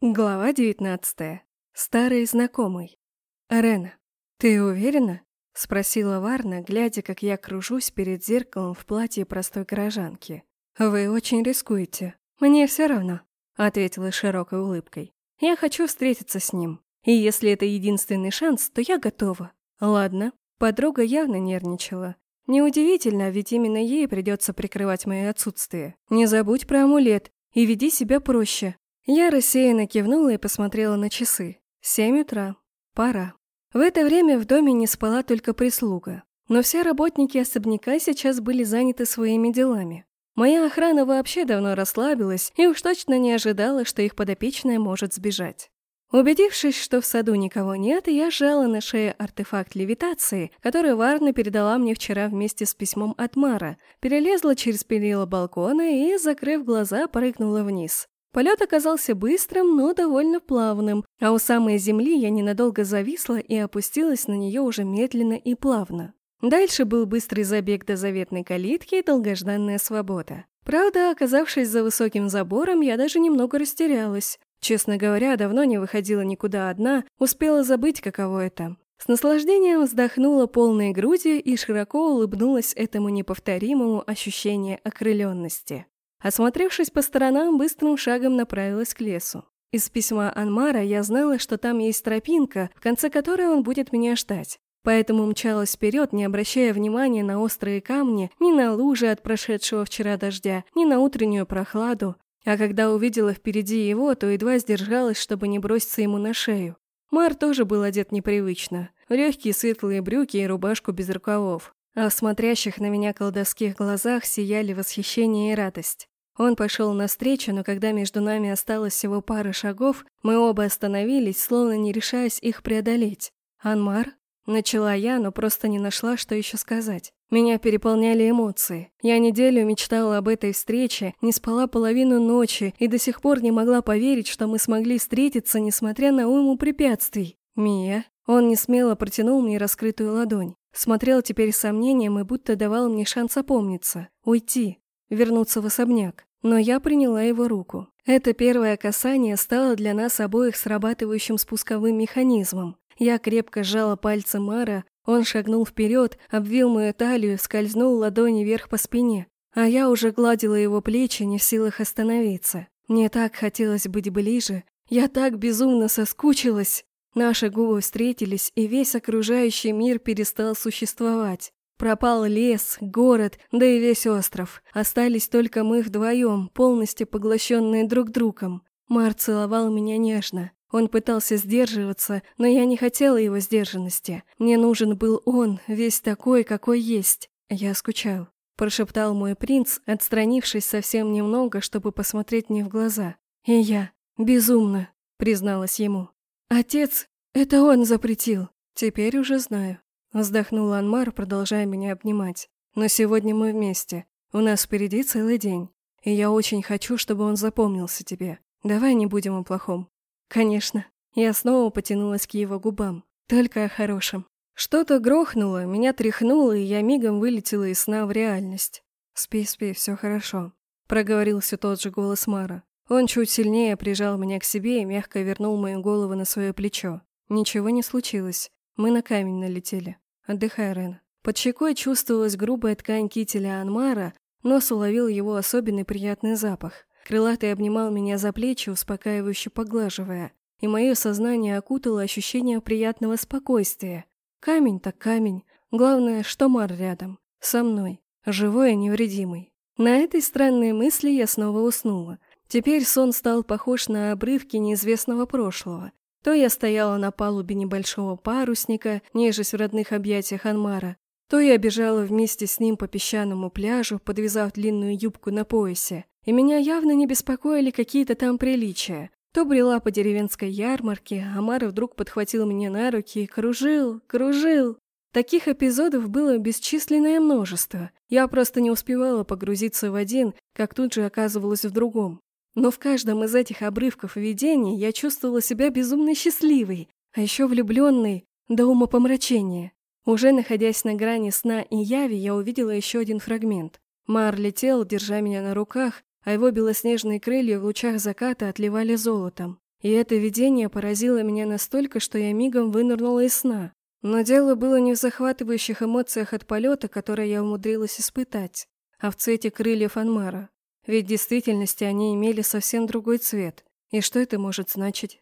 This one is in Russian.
Глава 19. Старый знакомый. Рена, ты уверена? спросила Варна, глядя, как я кружусь перед зеркалом в платье простой горожанки. Вы очень рискуете. Мне все равно, ответила широкой улыбкой. Я хочу встретиться с ним. И если это единственный шанс, то я готова. Ладно. Подруга явно нервничала. Неудивительно, ведь именно ей придется прикрывать мое отсутствие. Не забудь про амулет и веди себя проще. Я рассеянно кивнула и посмотрела на часы. Семь утра. Пора. В это время в доме не спала только прислуга. Но все работники особняка сейчас были заняты своими делами. Моя охрана вообще давно расслабилась и уж точно не ожидала, что их подопечная может сбежать. Убедившись, что в саду никого нет, я сжала на шее артефакт левитации, который Варна передала мне вчера вместе с письмом от Мара, перелезла через перила балкона и, закрыв глаза, прыгнула вниз. Полет оказался быстрым, но довольно плавным, а у самой земли я ненадолго зависла и опустилась на нее уже медленно и плавно. Дальше был быстрый забег до заветной калитки и долгожданная свобода. Правда, оказавшись за высоким забором, я даже немного растерялась. Честно говоря, давно не выходила никуда одна, успела забыть, каково это. С наслаждением вздохнула полной грудью и широко улыбнулась этому неповторимому ощущению окрыленности. Осмотревшись по сторонам, быстрым шагом направилась к лесу. Из письма Анмара я знала, что там есть тропинка, в конце которой он будет меня ждать. Поэтому мчалась вперед, не обращая внимания на острые камни, ни на лужи от прошедшего вчера дождя, ни на утреннюю прохладу. А когда увидела впереди его, то едва сдержалась, чтобы не броситься ему на шею. Мар тоже был одет непривычно. Легкие светлые брюки и рубашку без рукавов. А в смотрящих на меня колдовских глазах сияли восхищение и радость. Он пошел навстречу, но когда между нами осталось всего пара шагов, мы оба остановились, словно не решаясь их преодолеть. «Анмар?» Начала я, но просто не нашла, что еще сказать. Меня переполняли эмоции. Я неделю мечтала об этой встрече, не спала половину ночи и до сих пор не могла поверить, что мы смогли встретиться, несмотря на уйму препятствий. «Мия?» Он не смело протянул мне раскрытую ладонь. Смотрел теперь с сомнением и будто давал мне шанс опомниться. Уйти. Вернуться в особняк но я приняла его руку. Это первое касание стало для нас обоих срабатывающим спусковым механизмом. Я крепко сжала пальцы Мара, он шагнул вперед, обвил мою талию, скользнул ладони вверх по спине, а я уже гладила его плечи, не в силах остановиться. Мне так хотелось быть ближе, я так безумно соскучилась. Наши губы встретились, и весь окружающий мир перестал существовать. Пропал лес, город, да и весь остров. Остались только мы вдвоем, полностью поглощенные друг другом. Мар целовал меня нежно. Он пытался сдерживаться, но я не хотела его сдержанности. Мне нужен был он, весь такой, какой есть. Я скучал. Прошептал мой принц, отстранившись совсем немного, чтобы посмотреть мне в глаза. И я. Безумно, призналась ему. Отец, это он запретил. Теперь уже знаю. Вздохнул Анмар, продолжая меня обнимать. «Но сегодня мы вместе. У нас впереди целый день. И я очень хочу, чтобы он запомнился тебе. Давай не будем о плохом». «Конечно». Я снова потянулась к его губам. Только о хорошем. Что-то грохнуло, меня тряхнуло, и я мигом вылетела из сна в реальность. «Спи, спи, все хорошо», — проговорил все тот же голос Мара. Он чуть сильнее прижал меня к себе и мягко вернул мою голову на свое плечо. Ничего не случилось. Мы на камень налетели. Отдыхай, Рен. Под щекой чувствовалась грубая ткань кителя Анмара, нос уловил его особенный приятный запах. Крылатый обнимал меня за плечи, успокаивающе поглаживая, и мое сознание окутало ощущение приятного спокойствия. Камень так камень. Главное, что Мар рядом. Со мной. Живой и невредимый. На этой странной мысли я снова уснула. Теперь сон стал похож на обрывки неизвестного прошлого. То я стояла на палубе небольшого парусника, нежесть в родных объятиях Анмара, то я бежала вместе с ним по песчаному пляжу, подвязав длинную юбку на поясе, и меня явно не беспокоили какие-то там приличия. То брела по деревенской ярмарке, а Мара вдруг подхватил меня на руки и кружил, кружил. Таких эпизодов было бесчисленное множество. Я просто не успевала погрузиться в один, как тут же оказывалась в другом. Но в каждом из этих обрывков видений я чувствовала себя безумно счастливой, а еще влюбленной до умопомрачения. Уже находясь на грани сна и яви, я увидела еще один фрагмент. Мар летел, держа меня на руках, а его белоснежные крылья в лучах заката отливали золотом. И это видение поразило меня настолько, что я мигом вынырнула из сна. Но дело было не в захватывающих эмоциях от полета, которые я умудрилась испытать, а в цвете крыльев Анмара. Ведь в действительности они имели совсем другой цвет. И что это может значить?